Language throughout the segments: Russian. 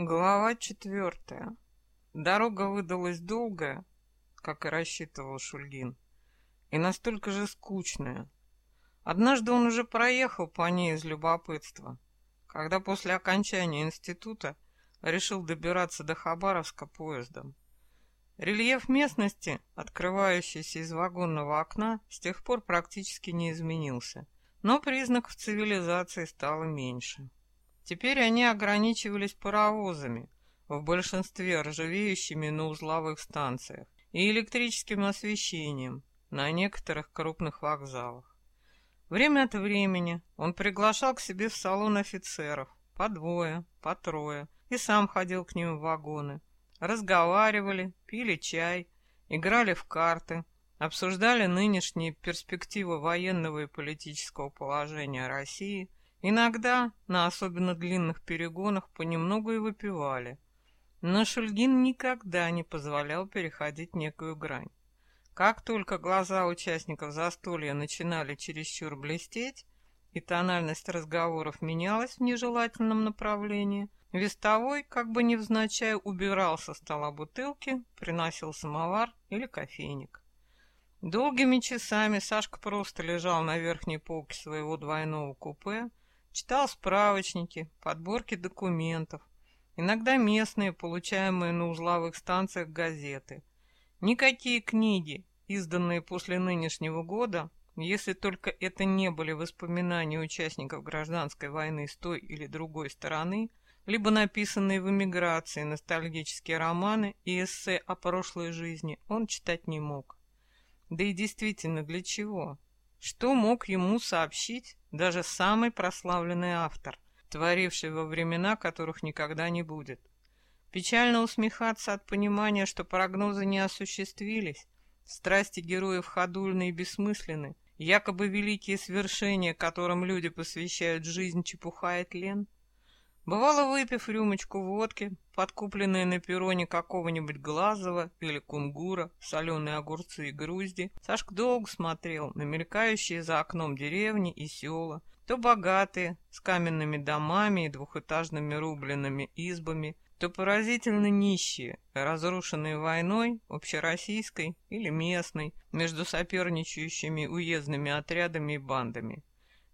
Глава четвертая. Дорога выдалась долгая, как и рассчитывал Шульгин, и настолько же скучная. Однажды он уже проехал по ней из любопытства, когда после окончания института решил добираться до Хабаровска поездом. Рельеф местности, открывающийся из вагонного окна, с тех пор практически не изменился, но признаков цивилизации стало меньше. Теперь они ограничивались паровозами, в большинстве ржавеющими на узловых станциях, и электрическим освещением на некоторых крупных вокзалах. Время от времени он приглашал к себе в салон офицеров, по двое, по трое, и сам ходил к ним в вагоны. Разговаривали, пили чай, играли в карты, обсуждали нынешние перспективы военного и политического положения России – Иногда на особенно длинных перегонах понемногу и выпивали. Но Шульгин никогда не позволял переходить некую грань. Как только глаза участников застолья начинали чересчур блестеть, и тональность разговоров менялась в нежелательном направлении, вестовой, как бы невзначай, убирал со стола бутылки, приносил самовар или кофейник. Долгими часами Сашка просто лежал на верхней полке своего двойного купе, Читал справочники, подборки документов, иногда местные, получаемые на узловых станциях газеты. Никакие книги, изданные после нынешнего года, если только это не были воспоминания участников гражданской войны с той или другой стороны, либо написанные в эмиграции ностальгические романы и эссе о прошлой жизни, он читать не мог. Да и действительно, для чего? Что мог ему сообщить даже самый прославленный автор, творивший во времена, которых никогда не будет? Печально усмехаться от понимания, что прогнозы не осуществились, страсти героев ходульны и бессмысленны, якобы великие свершения, которым люди посвящают жизнь, чепухает лен? Бывало, выпив рюмочку водки, подкупленные на перроне какого-нибудь Глазова или Кунгура, соленые огурцы и грузди, Сашка долго смотрел на мелькающие за окном деревни и села, то богатые, с каменными домами и двухэтажными рубленными избами, то поразительно нищие, разрушенные войной, общероссийской или местной, между соперничающими уездными отрядами и бандами.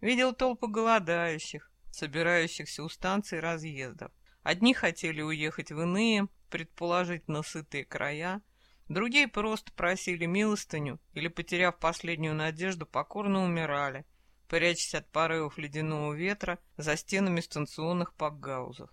Видел толпы голодающих, собирающихся у станций разъездов. Одни хотели уехать в иные, предположительно сытые края, другие просто просили милостыню или, потеряв последнюю надежду, покорно умирали, прячась от порывов ледяного ветра за стенами станционных пакгаузов.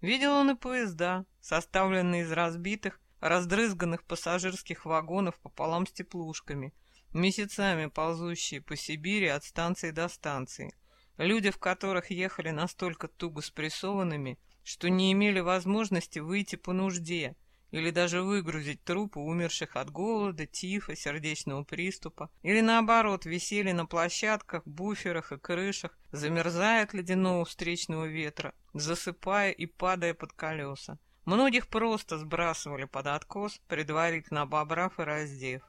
Видел он и поезда, составленные из разбитых, раздрызганных пассажирских вагонов пополам с теплушками, месяцами ползущие по Сибири от станции до станции, Люди, в которых ехали настолько туго спрессованными, что не имели возможности выйти по нужде или даже выгрузить трупы умерших от голода, тифа, сердечного приступа, или наоборот висели на площадках, буферах и крышах, замерзая от ледяного встречного ветра, засыпая и падая под колеса. Многих просто сбрасывали под откос, предварительно обобрав и раздев.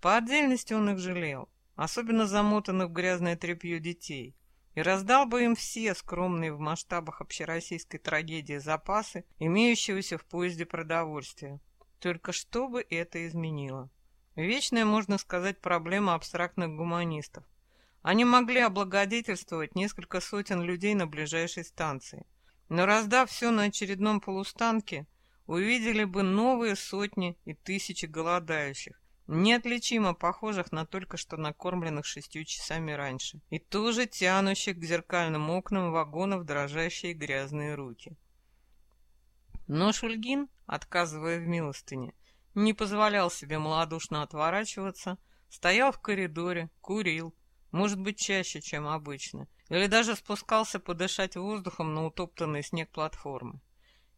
По отдельности он их жалел, особенно замотанных в грязное тряпье детей, и раздал бы им все скромные в масштабах общероссийской трагедии запасы, имеющегося в поезде продовольствия. Только что бы это изменило? Вечная, можно сказать, проблема абстрактных гуманистов. Они могли облагодетельствовать несколько сотен людей на ближайшей станции, но раздав все на очередном полустанке, увидели бы новые сотни и тысячи голодающих, неотличимо похожих на только что накормленных шестью часами раньше, и тоже тянущих к зеркальным окнам вагонов дрожащие грязные руки. Но Шульгин, отказывая в милостыне, не позволял себе малодушно отворачиваться, стоял в коридоре, курил, может быть, чаще, чем обычно, или даже спускался подышать воздухом на утоптанный снег платформы.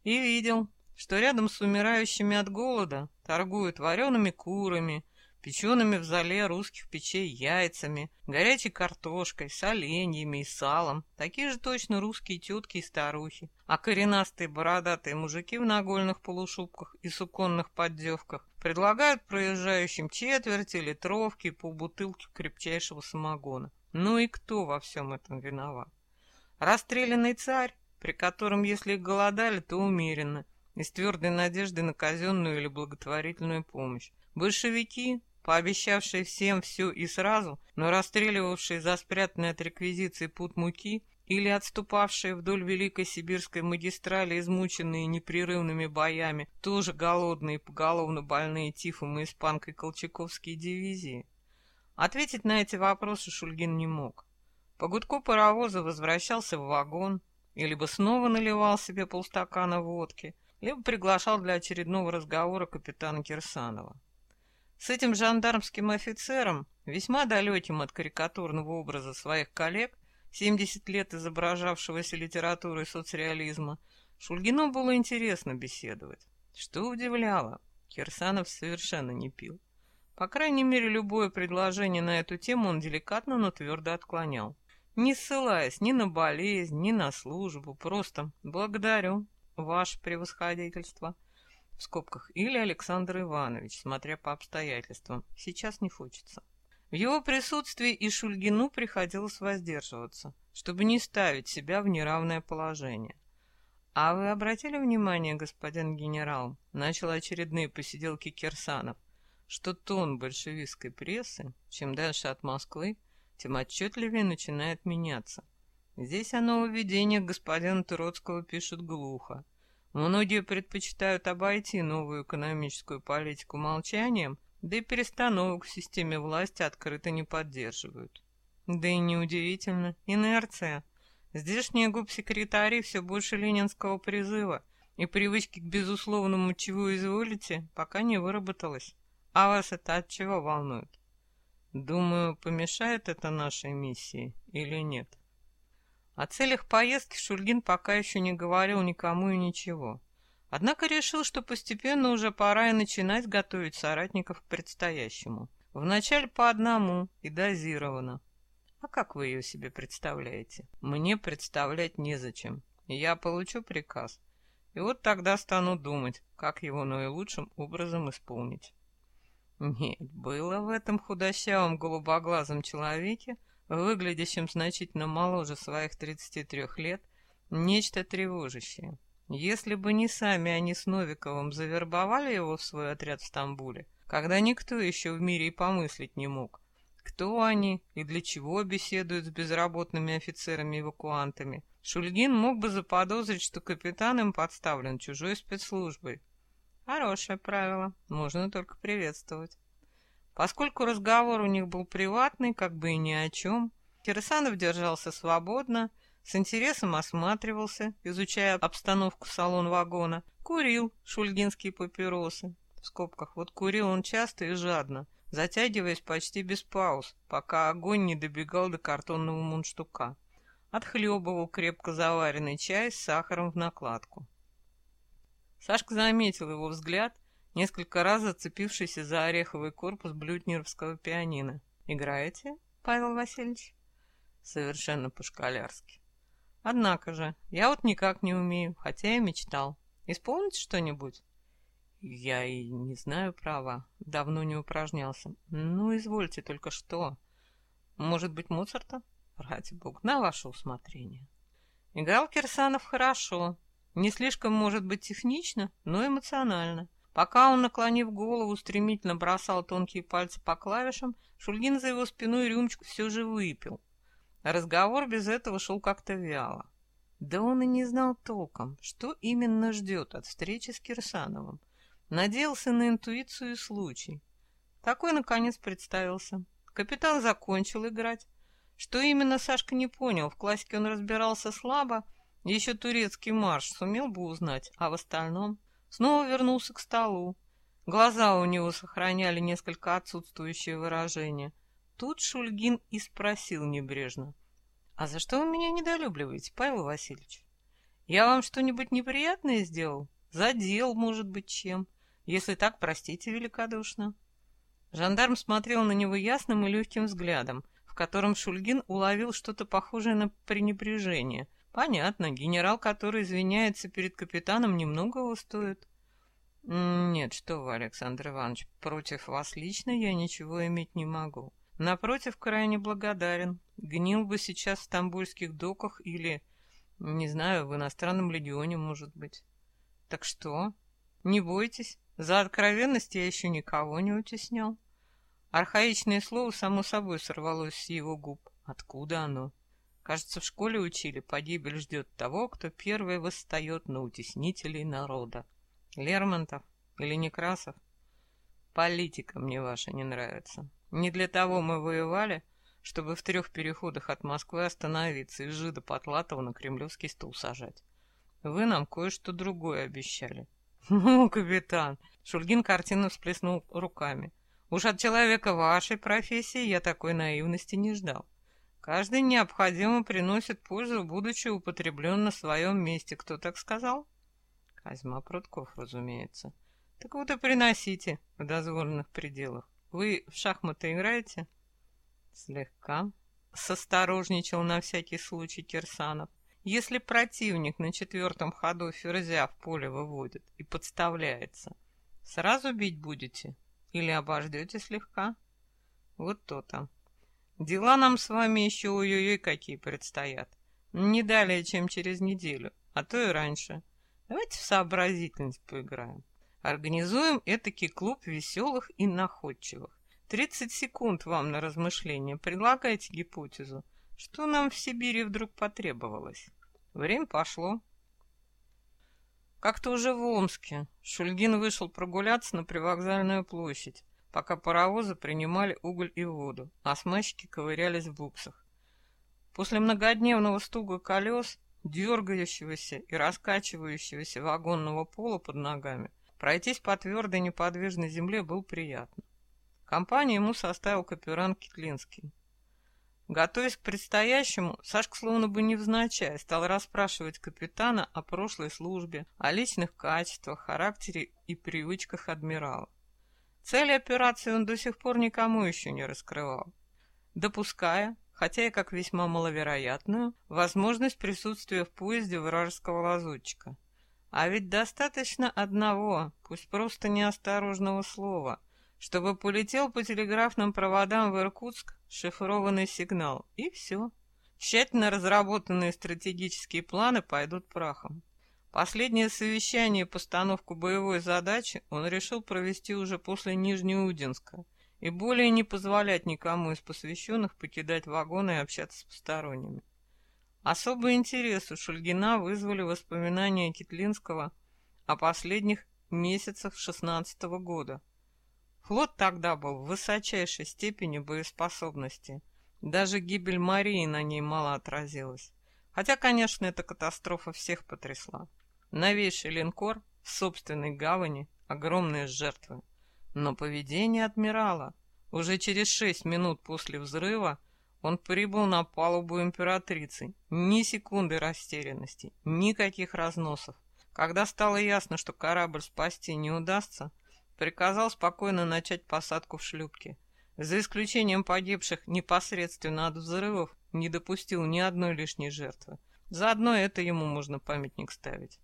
И видел, что рядом с умирающими от голода торгуют вареными курами, печеными в зале русских печей яйцами, горячей картошкой, соленьями и салом, такие же точно русские тетки и старухи, а коренастые бородатые мужики в нагольных полушубках и суконных поддевках предлагают проезжающим четверти, литровки и полбутылки крепчайшего самогона. Ну и кто во всем этом виноват? Расстрелянный царь при котором, если голодали, то умеренно, и с твердой надеждой на казенную или благотворительную помощь. Большевики, пообещавшие всем все и сразу, но расстреливавшие за спрятанные от реквизиции пут муки, или отступавшие вдоль Великой Сибирской магистрали, измученные непрерывными боями, тоже голодные поголовно больные тифом и испанкой колчаковские дивизии? Ответить на эти вопросы Шульгин не мог. По гудку паровоза возвращался в вагон, и либо снова наливал себе полстакана водки, либо приглашал для очередного разговора капитана Кирсанова. С этим жандармским офицером, весьма далеким от карикатурного образа своих коллег, 70 лет изображавшегося литературой соцреализма, Шульгину было интересно беседовать. Что удивляло, Кирсанов совершенно не пил. По крайней мере, любое предложение на эту тему он деликатно, но твердо отклонял. Не ссылаясь ни на болезнь, ни на службу, просто «благодарю, ваше превосходительство» в скобках или Александр Иванович, смотря по обстоятельствам. Сейчас не хочется. В его присутствии и Шульгину приходилось воздерживаться, чтобы не ставить себя в неравное положение. «А вы обратили внимание, господин генерал?» — начал очередные посиделки Кирсанов, что тон большевистской прессы, чем дальше от Москвы, тем отчетливее начинает меняться. Здесь о нововведениях господина Троцкого пишут глухо. Многие предпочитают обойти новую экономическую политику молчанием да и перестановок в системе власти открыто не поддерживают. Да и неудивительно, инерция. Здешние губсекретари все больше ленинского призыва, и привычки к безусловному «чего изволите» пока не выработалось. А вас это от чего волнует? Думаю, помешает это нашей миссии или нет? О целях поездки Шульгин пока еще не говорил никому и ничего. Однако решил, что постепенно уже пора и начинать готовить соратников к предстоящему. Вначале по одному и дозированно. А как вы ее себе представляете? Мне представлять незачем. Я получу приказ. И вот тогда стану думать, как его наилучшим образом исполнить. Нет, было в этом худощавом голубоглазом человеке, выглядящем значительно моложе своих 33 лет, нечто тревожащее. Если бы не сами они с Новиковым завербовали его в свой отряд в Стамбуле, когда никто еще в мире и помыслить не мог, кто они и для чего беседуют с безработными офицерами-эвакуантами, Шульгин мог бы заподозрить, что капитан им подставлен чужой спецслужбой. Хорошее правило, можно только приветствовать. Поскольку разговор у них был приватный, как бы и ни о чем, Кирсанов держался свободно, с интересом осматривался, изучая обстановку салон вагона, курил шульгинские папиросы. В скобках, вот курил он часто и жадно, затягиваясь почти без пауз, пока огонь не добегал до картонного мундштука. Отхлебывал крепко заваренный чай с сахаром в накладку. Сашка заметил его взгляд, несколько раз зацепившийся за ореховый корпус блютнеровского пианино. «Играете, Павел Васильевич?» «Совершенно по-школярски». Однако же, я вот никак не умею, хотя и мечтал. Исполните что-нибудь? Я и не знаю права, давно не упражнялся. Ну, извольте, только что. Может быть, Моцарта? Ради бога, на ваше усмотрение. Играл Кирсанов хорошо. Не слишком, может быть, технично, но эмоционально. Пока он, наклонив голову, стремительно бросал тонкие пальцы по клавишам, Шульгин за его спиной рюмочку все же выпил. Разговор без этого шел как-то вяло. Да он и не знал толком, что именно ждет от встречи с Кирсановым. Надеялся на интуицию и случай. Такой, наконец, представился. Капитан закончил играть. Что именно Сашка не понял, в классике он разбирался слабо, еще турецкий марш сумел бы узнать, а в остальном снова вернулся к столу. Глаза у него сохраняли несколько отсутствующее выражение — Тут Шульгин и спросил небрежно. «А за что вы меня недолюбливаете, Павел Васильевич? Я вам что-нибудь неприятное сделал? Задел, может быть, чем? Если так, простите великодушно». Жандарм смотрел на него ясным и легким взглядом, в котором Шульгин уловил что-то похожее на пренебрежение. Понятно, генерал, который извиняется перед капитаном, немногого стоит. «Нет, что вы, Александр Иванович, против вас лично я ничего иметь не могу. Напротив, крайне благодарен. Гнил бы сейчас в стамбульских доках или... Не знаю, в иностранном легионе, может быть. Так что? Не бойтесь, за откровенность я еще никого не утеснял. Архаичное слово само собой сорвалось с его губ. Откуда оно? Кажется, в школе учили, погибель ждет того, кто первый восстает на утеснителей народа. Лермонтов или Некрасов? Политика мне ваша не нравится. Не для того мы воевали, чтобы в трех переходах от Москвы остановиться и жида Потлатова на кремлевский стул сажать. Вы нам кое-что другое обещали. Ну, капитан, Шульгин картинно всплеснул руками. Уж от человека вашей профессии я такой наивности не ждал. Каждый необходимо приносит пользу, будучи употреблен на своем месте. Кто так сказал? Козьма Прутков, разумеется. Так вот и приносите в дозволенных пределах. Вы в шахматы играете? Слегка. Состорожничал на всякий случай Кирсанов. Если противник на четвертом ходу ферзя в поле выводит и подставляется, сразу бить будете или обождете слегка? Вот то-то. Дела нам с вами еще ой-ой-ой какие предстоят. Не далее, чем через неделю, а то и раньше. Давайте в сообразительность поиграем. Организуем этакий клуб веселых и находчивых. 30 секунд вам на размышление. Предлагайте гипотезу. Что нам в Сибири вдруг потребовалось? Время пошло. Как-то уже в Омске Шульгин вышел прогуляться на привокзальную площадь пока паровозы принимали уголь и воду, а смазчики ковырялись в буксах. После многодневного стуга колес, дергающегося и раскачивающегося вагонного пола под ногами, пройтись по твердой неподвижной земле было приятно. Компанию ему составил капюран Китлинский. Готовясь к предстоящему, Сашка словно бы невзначай стал расспрашивать капитана о прошлой службе, о личных качествах, характере и привычках адмирала. Цель операции он до сих пор никому еще не раскрывал, допуская, хотя и как весьма маловероятную, возможность присутствия в поезде вражеского лазутчика. А ведь достаточно одного, пусть просто неосторожного слова, чтобы полетел по телеграфным проводам в Иркутск шифрованный сигнал, и все. Тщательно разработанные стратегические планы пойдут прахом. Последнее совещание и постановку боевой задачи он решил провести уже после Нижнеудинска и более не позволять никому из посвященных покидать вагоны и общаться с посторонними. Особый интерес у Шульгина вызвали воспоминания Китлинского о последних месяцах шестнадцатого года. Флот тогда был в высочайшей степени боеспособности. Даже гибель Марии на ней мало отразилась. Хотя, конечно, эта катастрофа всех потрясла. Новейший линкор в собственной гавани, огромные жертвы. Но поведение адмирала. Уже через шесть минут после взрыва он прибыл на палубу императрицы. Ни секунды растерянности, никаких разносов. Когда стало ясно, что корабль спасти не удастся, приказал спокойно начать посадку в шлюпке. За исключением погибших непосредственно от взрывов, не допустил ни одной лишней жертвы. Заодно это ему можно памятник ставить.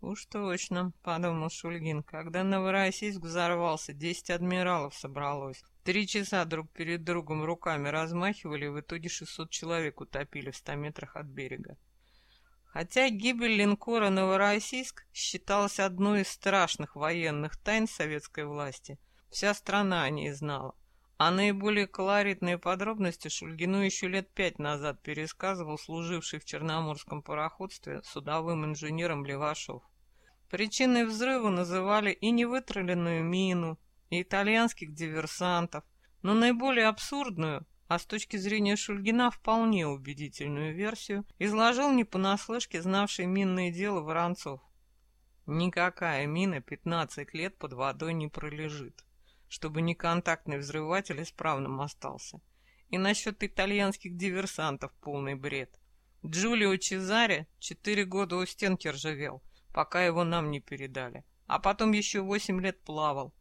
«Уж точно», — подумал Шульгин, — «когда Новороссийск взорвался, десять адмиралов собралось. Три часа друг перед другом руками размахивали, в итоге шестьсот человек утопили в ста метрах от берега. Хотя гибель линкора «Новороссийск» считалась одной из страшных военных тайн советской власти, вся страна о ней знала. А наиболее колоритные подробности Шульгину еще лет пять назад пересказывал служивший в Черноморском пароходстве судовым инженером Левашов. Причиной взрыва называли и невытравленную мину, и итальянских диверсантов, но наиболее абсурдную, а с точки зрения Шульгина вполне убедительную версию, изложил не понаслышке знавший минное дело Воронцов. Никакая мина 15 лет под водой не пролежит, чтобы неконтактный взрыватель исправным остался. И насчет итальянских диверсантов полный бред. Джулио Чезаре четыре года у стенки ржавел – пока его нам не передали. А потом еще восемь лет плавал.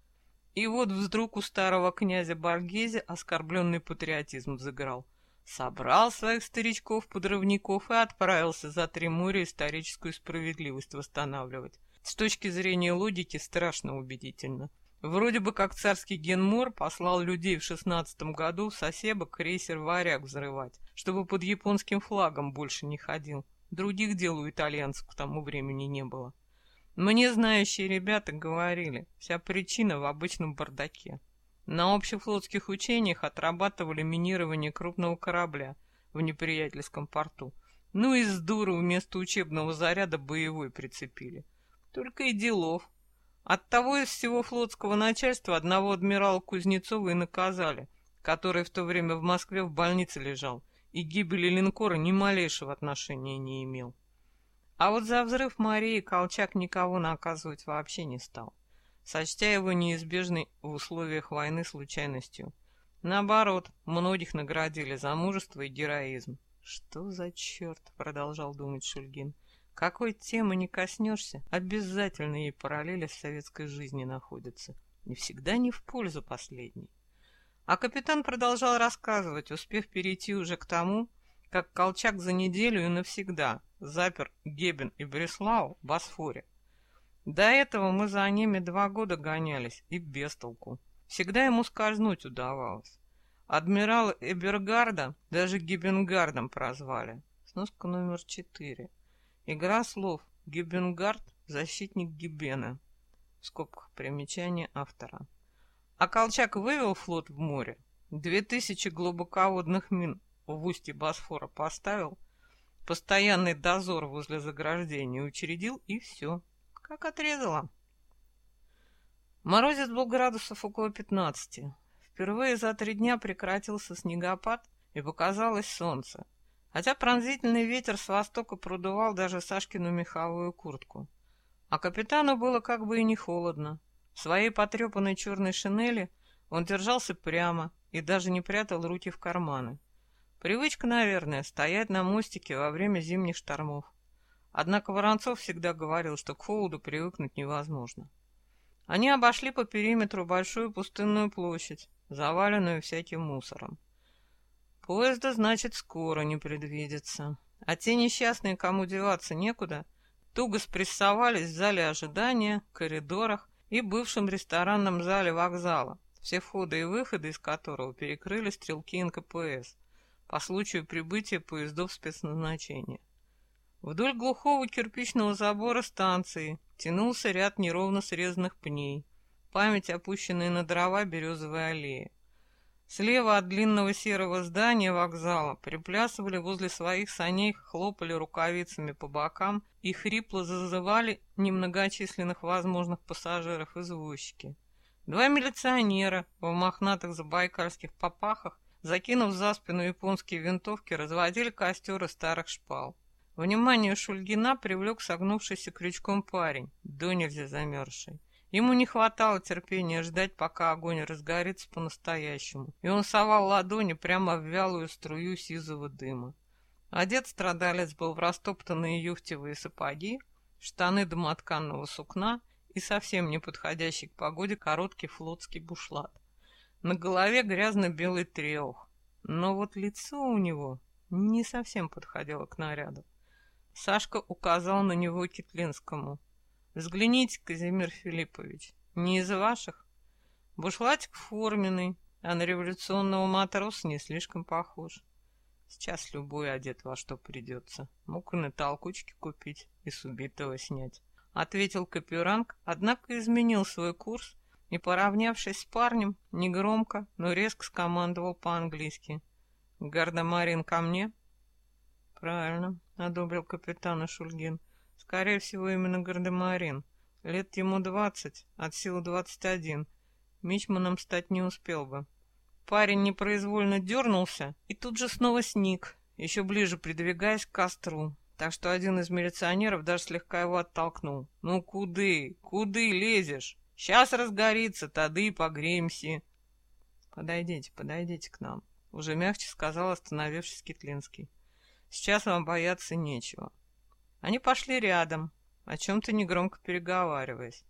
И вот вдруг у старого князя Баргези оскорбленный патриотизм взыграл. Собрал своих старичков-подрывников и отправился за три моря историческую справедливость восстанавливать. С точки зрения логики страшно убедительно. Вроде бы как царский генмор послал людей в шестнадцатом году в Сосебок крейсер «Варяг» взрывать, чтобы под японским флагом больше не ходил. Других дел у итальянцев к тому времени не было. Мне знающие ребята говорили, вся причина в обычном бардаке. На общефлотских учениях отрабатывали минирование крупного корабля в неприятельском порту. Ну и с дуры вместо учебного заряда боевой прицепили. Только и делов. Оттого из всего флотского начальства одного адмирала Кузнецова и наказали, который в то время в Москве в больнице лежал и гибели линкора ни малейшего отношения не имел. А вот за взрыв Марии Колчак никого наказывать вообще не стал, сочтя его неизбежной в условиях войны случайностью. Наоборот, многих наградили за мужество и героизм. «Что за черт?» — продолжал думать Шульгин. «Какой темы не коснешься, обязательно ей параллели с советской жизни находятся. И всегда не в пользу последней». А капитан продолжал рассказывать, успев перейти уже к тому, как Колчак за неделю и навсегда запер Гебен и Бреслау в Босфоре. До этого мы за ними два года гонялись, и без толку. Всегда ему скользнуть удавалось. Адмирала Эбергарда даже Гибенгардом прозвали. Сноска номер четыре. Игра слов. Гибенгард – защитник Гибена. В скобках примечания автора. А Колчак вывел флот в море. Две тысячи глубоководных мин в устье Босфора поставил, постоянный дозор возле заграждения учредил, и все. Как отрезало. Морозец был градусов около пятнадцати. Впервые за три дня прекратился снегопад, и показалось солнце. Хотя пронзительный ветер с востока продувал даже Сашкину меховую куртку. А капитану было как бы и не холодно. В своей потрепанной черной шинели он держался прямо и даже не прятал руки в карманы. Привычка, наверное, стоять на мостике во время зимних штормов. Однако Воронцов всегда говорил, что к холоду привыкнуть невозможно. Они обошли по периметру большую пустынную площадь, заваленную всяким мусором. Поезда, значит, скоро не предвидится. А те несчастные, кому деваться некуда, туго спрессовались в зале ожидания, коридорах и бывшем ресторанном зале вокзала, все входы и выходы из которого перекрыли стрелки НКПС по случаю прибытия поездов спецназначения. Вдоль глухого кирпичного забора станции тянулся ряд неровно срезанных пней, память опущенной на дрова березовой аллеи. Слева от длинного серого здания вокзала приплясывали возле своих саней, хлопали рукавицами по бокам и хрипло зазывали немногочисленных возможных пассажиров извозчики. Два милиционера в мохнатых забайкальских попахах, закинув за спину японские винтовки, разводили костер из старых шпал. Внимание Шульгина привлек согнувшийся крючком парень, до нельзя замерзший. Ему не хватало терпения ждать, пока огонь разгорится по-настоящему, и он совал ладони прямо в вялую струю сизого дыма. Одет страдалец был в растоптанные юфтевые сапоги, штаны домотканного сукна и совсем не подходящий к погоде короткий флотский бушлат. На голове грязно-белый треух, но вот лицо у него не совсем подходило к наряду. Сашка указал на него Китлинскому. Взгляните, Казимир Филиппович, не из ваших. Бушлатик форменный, а на революционного матроса не слишком похож. Сейчас любой одет во что придется. Мог и на толкучке купить, и с убитого снять. Ответил Капюранг, однако изменил свой курс и, поравнявшись с парнем, негромко, но резко скомандовал по-английски. «Гардемарин ко мне?» «Правильно», — одобрил капитана Шульгин. Скорее всего, именно Гардемарин. Лет ему двадцать, от силы двадцать один. Мичманом стать не успел бы. Парень непроизвольно дернулся и тут же снова сник, еще ближе придвигаясь к костру. Так что один из милиционеров даже слегка его оттолкнул. «Ну куды? Куды лезешь? Сейчас разгорится, тады погреемся». «Подойдите, подойдите к нам», — уже мягче сказал остановившись Китлинский. «Сейчас вам бояться нечего. Они пошли рядом, о чем-то негромко переговариваясь.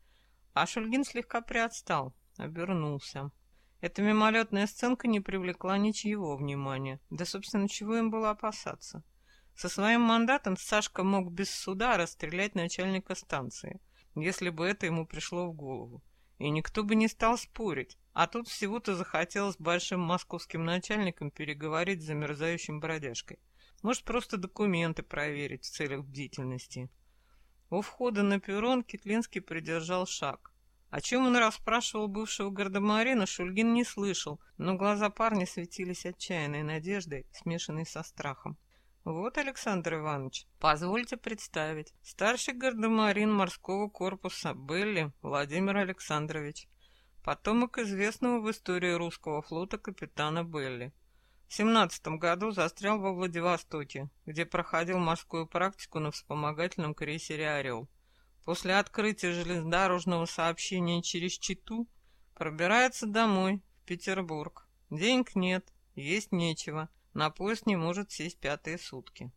А Шульгин слегка приотстал, обернулся. Эта мимолетная сценка не привлекла ничьего внимания. Да, собственно, чего им было опасаться? Со своим мандатом Сашка мог без суда расстрелять начальника станции, если бы это ему пришло в голову. И никто бы не стал спорить. А тут всего-то захотелось большим московским начальником переговорить с замерзающим бродяжкой. Может, просто документы проверить в целях бдительности. У входа на перрон Китлинский придержал шаг. О чем он расспрашивал бывшего гардемарина, Шульгин не слышал, но глаза парня светились отчаянной надеждой, смешанной со страхом. «Вот, Александр Иванович, позвольте представить. Старший гардемарин морского корпуса Белли Владимир Александрович, потомок известного в истории русского флота капитана Белли. В 17 году застрял во Владивостоке, где проходил морскую практику на вспомогательном крейсере «Орел». После открытия железнодорожного сообщения через Читу пробирается домой, в Петербург. Денег нет, есть нечего, на поезд не может сесть пятые сутки.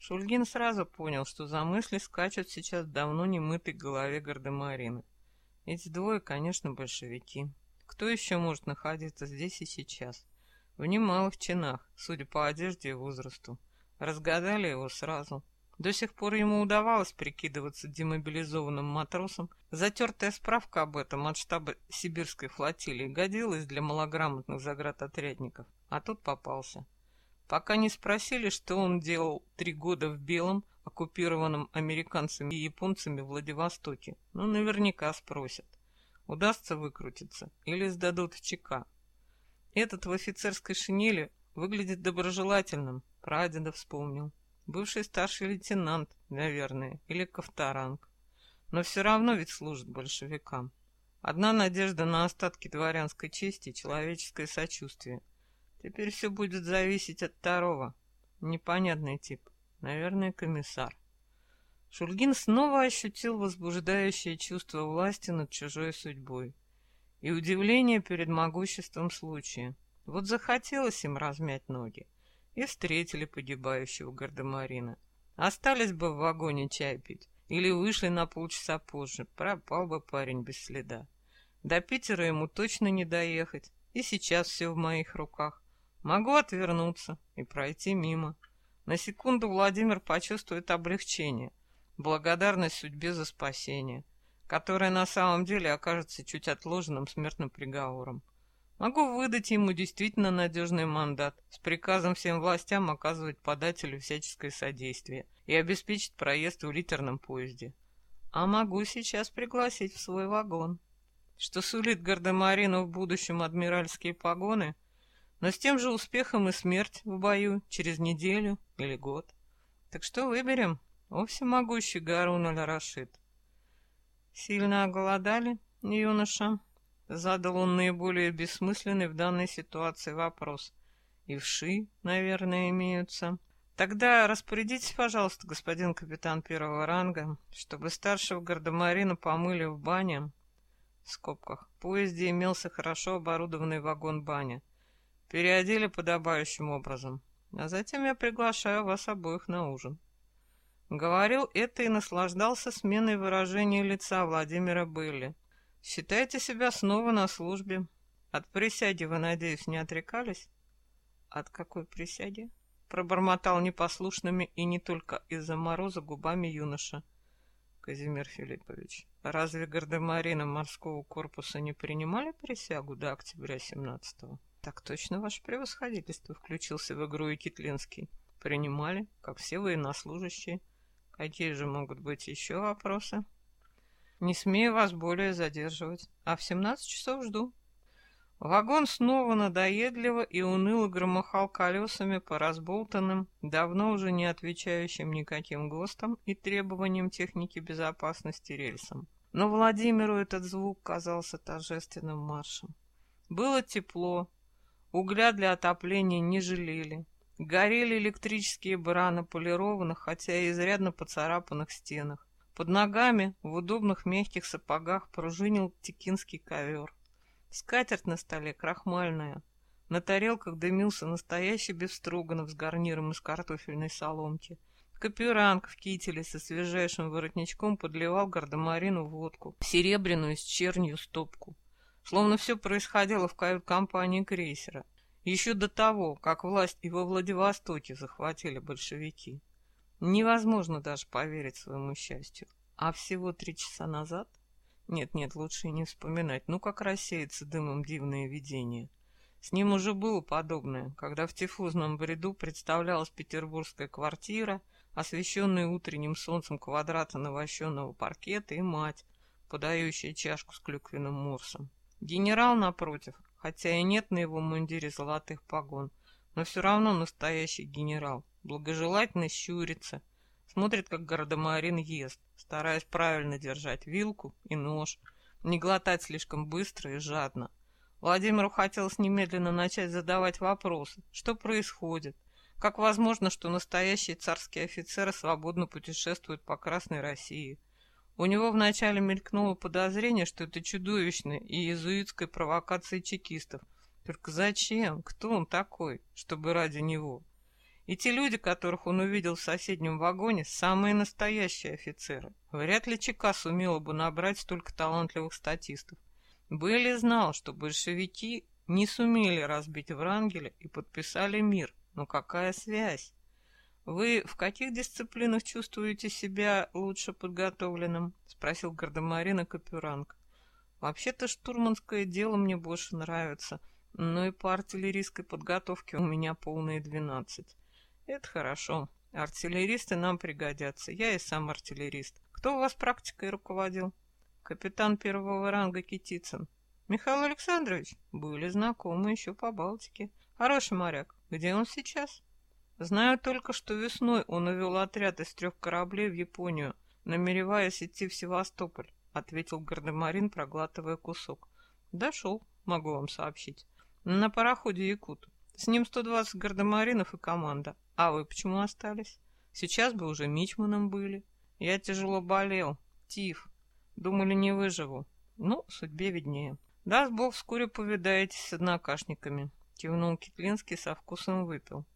Шульгин сразу понял, что за мысли скачут сейчас давно немытой голове Гардемарины. Эти двое, конечно, большевики. Кто еще может находиться здесь и сейчас? В немалых чинах, судя по одежде и возрасту. Разгадали его сразу. До сих пор ему удавалось прикидываться демобилизованным матросом. Затертая справка об этом от штаба сибирской флотилии годилась для малограмотных заградотрядников. А тут попался. Пока не спросили, что он делал три года в Белом, оккупированном американцами и японцами Владивостоке. Ну, наверняка спросят. Удастся выкрутиться или сдадут в ЧК. Этот в офицерской шинели выглядит доброжелательным, прадеда вспомнил. Бывший старший лейтенант, наверное, или ковторанг. Но все равно ведь служит большевикам. Одна надежда на остатки дворянской чести человеческое сочувствие. Теперь все будет зависеть от второго. Непонятный тип. Наверное, комиссар. Шульгин снова ощутил возбуждающее чувство власти над чужой судьбой и удивление перед могуществом случая. Вот захотелось им размять ноги, и встретили погибающего гардемарина. Остались бы в вагоне чай пить, или вышли на полчаса позже, пропал бы парень без следа. До Питера ему точно не доехать, и сейчас все в моих руках. Могу отвернуться и пройти мимо. На секунду Владимир почувствует облегчение, благодарность судьбе за спасение которое на самом деле окажется чуть отложенным смертным приговором. Могу выдать ему действительно надежный мандат с приказом всем властям оказывать подателю всяческое содействие и обеспечить проезд в литерном поезде. А могу сейчас пригласить в свой вагон. Что сулит Гардемарину в будущем адмиральские погоны, но с тем же успехом и смерть в бою через неделю или год. Так что выберем, о всемогущий Гарун аль-Рашид. «Сильно оголодали, юноша?» Задал он наиболее бессмысленный в данной ситуации вопрос. «И вши, наверное, имеются». «Тогда распорядитесь, пожалуйста, господин капитан первого ранга, чтобы старшего гардемарина помыли в бане». В скобках. В поезде имелся хорошо оборудованный вагон-баня. Переодели подобающим образом. А затем я приглашаю вас обоих на ужин. Говорил это и наслаждался сменой выражения лица Владимира Были. «Считайте себя снова на службе. От присяги вы, надеюсь, не отрекались?» «От какой присяги?» Пробормотал непослушными и не только из-за мороза губами юноша. Казимир Филиппович, разве гардемарины морского корпуса не принимали присягу до октября 17-го? Так точно, ваше превосходительство, включился в игру и Китлинский. Принимали, как все военнослужащие. Какие же могут быть еще вопросы? Не смею вас более задерживать, а в 17 часов жду. Вагон снова надоедливо и уныло громыхал колесами по разболтанным, давно уже не отвечающим никаким ГОСТам и требованиям техники безопасности рельсам. Но Владимиру этот звук казался торжественным маршем. Было тепло, угля для отопления не жалели, Горели электрические бра на полированных, хотя и изрядно поцарапанных стенах. Под ногами в удобных мягких сапогах пружинил текинский ковер. Скатерть на столе крахмальная. На тарелках дымился настоящий бефстроганов с гарниром из картофельной соломки. Каперанг в кителе со свежайшим воротничком подливал гардемарину водку, серебряную с чернью стопку. Словно все происходило в кают-компании крейсера еще до того, как власть и во Владивостоке захватили большевики. Невозможно даже поверить своему счастью. А всего три часа назад? Нет-нет, лучше и не вспоминать. Ну, как рассеется дымом дивное видение. С ним уже было подобное, когда в тифузном бреду представлялась петербургская квартира, освещенная утренним солнцем квадрата навощенного паркета и мать, подающая чашку с клюквенным морсом. Генерал, напротив, хотя и нет на его мундире золотых погон, но все равно настоящий генерал, благожелательно щурится, смотрит, как гардемарин ест, стараясь правильно держать вилку и нож, не глотать слишком быстро и жадно. Владимиру хотелось немедленно начать задавать вопросы. Что происходит? Как возможно, что настоящие царские офицеры свободно путешествуют по Красной России? У него вначале мелькнуло подозрение, что это чудовищная и иезуитская провокация чекистов. Только зачем? Кто он такой, чтобы ради него? И те люди, которых он увидел в соседнем вагоне, самые настоящие офицеры. Вряд ли ЧК сумела бы набрать столько талантливых статистов. Белли знал, что большевики не сумели разбить Врангеля и подписали мир. Но какая связь? Вы в каких дисциплинах чувствуете себя лучше подготовленным? Спросил гардемарина Капюранг. Вообще-то штурманское дело мне больше нравится, но и по артиллерийской подготовке у меня полные двенадцать. Это хорошо. Артиллеристы нам пригодятся. Я и сам артиллерист. Кто у вас практикой руководил? Капитан первого ранга Китицын. Михаил Александрович? Были знакомы еще по Балтике. Хороший моряк. Где он сейчас? Знаю только, что весной он увел отряд из трех кораблей в Японию, намереваясь идти в Севастополь, ответил Гардемарин, проглатывая кусок. Дошел, могу вам сообщить. На пароходе Якут. С ним 120 гардемаринов и команда. А вы почему остались? Сейчас бы уже мичманом были. Я тяжело болел. Тиф. Думали, не выживу. Ну, судьбе виднее. Даст Бог, вскоре повидаетесь с однокашниками. Кивнул Китлинский со вкусом выпил.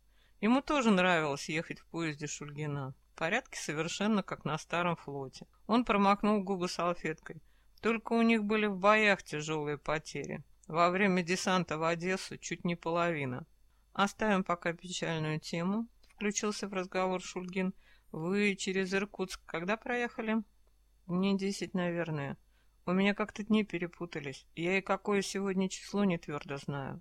Ему тоже нравилось ехать в поезде Шульгина. Порядки совершенно как на старом флоте. Он промокнул губы салфеткой. Только у них были в боях тяжелые потери. Во время десанта в Одессу чуть не половина. Оставим пока печальную тему, включился в разговор Шульгин. Вы через Иркутск когда проехали? Дней десять, наверное. У меня как-то дни перепутались. Я и какое сегодня число не твердо знаю.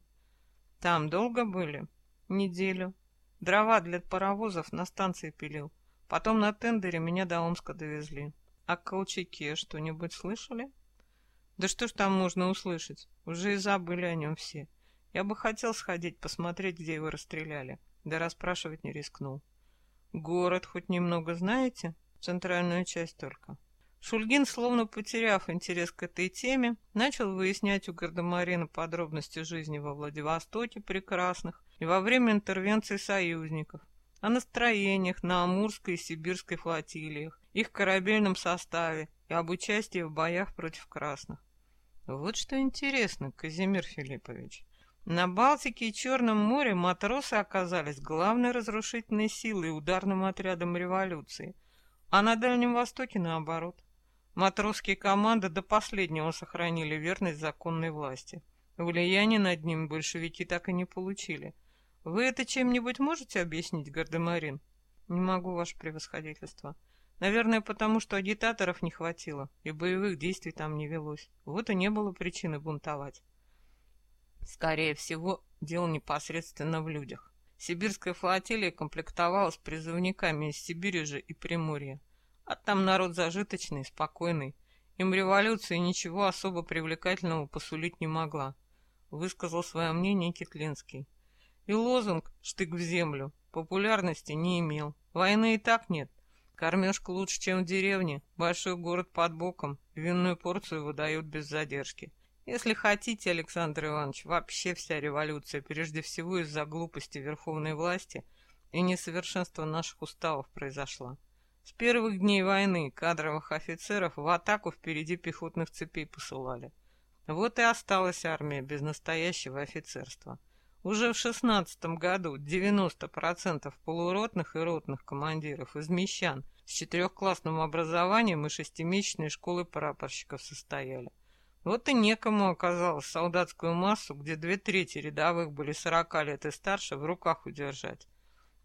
Там долго были? Неделю. Дрова для паровозов на станции пилил. Потом на тендере меня до Омска довезли. О Колчаке что-нибудь слышали? Да что ж там можно услышать? Уже и забыли о нем все. Я бы хотел сходить, посмотреть, где его расстреляли. Да расспрашивать не рискнул. Город хоть немного знаете? Центральную часть только. Шульгин, словно потеряв интерес к этой теме, начал выяснять у Гардемарина подробности жизни во Владивостоке прекрасных и во время интервенции союзников, о настроениях на Амурской и Сибирской флотилиях, их корабельном составе и об участии в боях против красных. Вот что интересно, Казимир Филиппович. На Балтике и Черном море матросы оказались главной разрушительной силой и ударным отрядом революции, а на Дальнем Востоке наоборот. Матросские команды до последнего сохранили верность законной власти. Влияние над ним большевики так и не получили. Вы это чем-нибудь можете объяснить, Гардемарин? Не могу, ваше превосходительство. Наверное, потому что агитаторов не хватило, и боевых действий там не велось. Вот и не было причины бунтовать. Скорее всего, дело непосредственно в людях. Сибирская флотилия комплектовалась призывниками из Сибири же и Приморья. А там народ зажиточный, спокойный. Им революция ничего особо привлекательного посулить не могла. Высказал свое мнение Китлинский. И лозунг «Штык в землю» популярности не имел. Войны и так нет. Кормежка лучше, чем в деревне. Большой город под боком. Винную порцию выдают без задержки. Если хотите, Александр Иванович, вообще вся революция прежде всего из-за глупости верховной власти и несовершенства наших уставов произошла. С первых дней войны кадровых офицеров в атаку впереди пехотных цепей посылали. Вот и осталась армия без настоящего офицерства. Уже в шестнадцатом году 90% полуротных и ротных командиров из мещан с четырехклассным образованием и шестимесячной школы прапорщиков состояли. Вот и некому оказалось солдатскую массу, где две трети рядовых были сорока лет и старше, в руках удержать.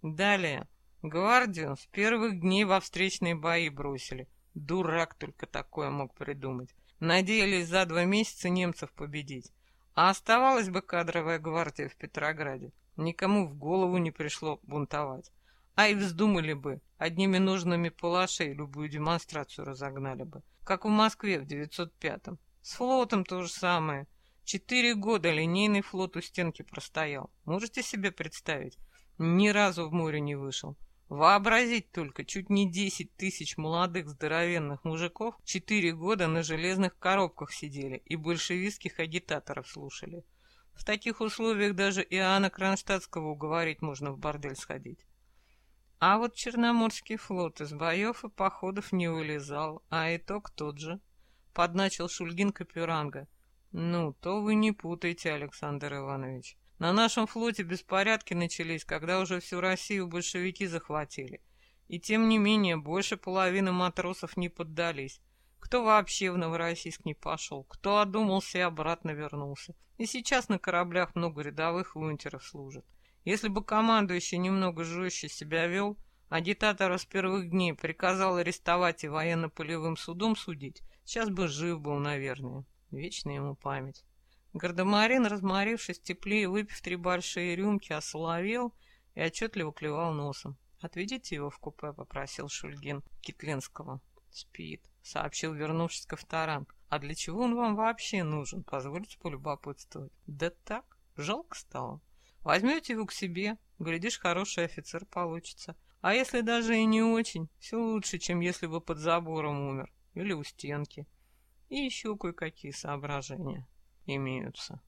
Далее. Гвардию с первых дней во встречные бои бросили. Дурак только такое мог придумать. Надеялись за два месяца немцев победить. А оставалась бы кадровая гвардия в Петрограде, никому в голову не пришло бунтовать. А и вздумали бы, одними нужными палашей любую демонстрацию разогнали бы, как в Москве в 905-м. С флотом то же самое. Четыре года линейный флот у стенки простоял. Можете себе представить? Ни разу в море не вышел. Вообразить только, чуть не десять тысяч молодых здоровенных мужиков четыре года на железных коробках сидели и большевистских агитаторов слушали. В таких условиях даже Иоанна Кронштадтского уговорить можно в бордель сходить. А вот Черноморский флот из боев и походов не вылезал, а итог тот же. Подначил Шульгин Капюранга. Ну, то вы не путайте, Александр Иванович. На нашем флоте беспорядки начались, когда уже всю Россию большевики захватили. И тем не менее, больше половины матросов не поддались. Кто вообще в Новороссийск не пошел, кто одумался и обратно вернулся. И сейчас на кораблях много рядовых унтеров служат. Если бы командующий немного жестче себя вел, агитатора с первых дней приказал арестовать и военно-полевым судом судить, сейчас бы жив был, наверное. Вечная ему память. Гардемарин, разморившись теплее, выпив три большие рюмки, осоловел и отчетливо клевал носом. «Отведите его в купе», — попросил Шульгин Китленского. «Спит», — сообщил, вернувшись ко вторанг. «А для чего он вам вообще нужен? Позвольте полюбопытствовать». «Да так, жалко стало. Возьмете его к себе, глядишь, хороший офицер получится. А если даже и не очень, все лучше, чем если бы под забором умер или у стенки. И еще кое-какие соображения имеются.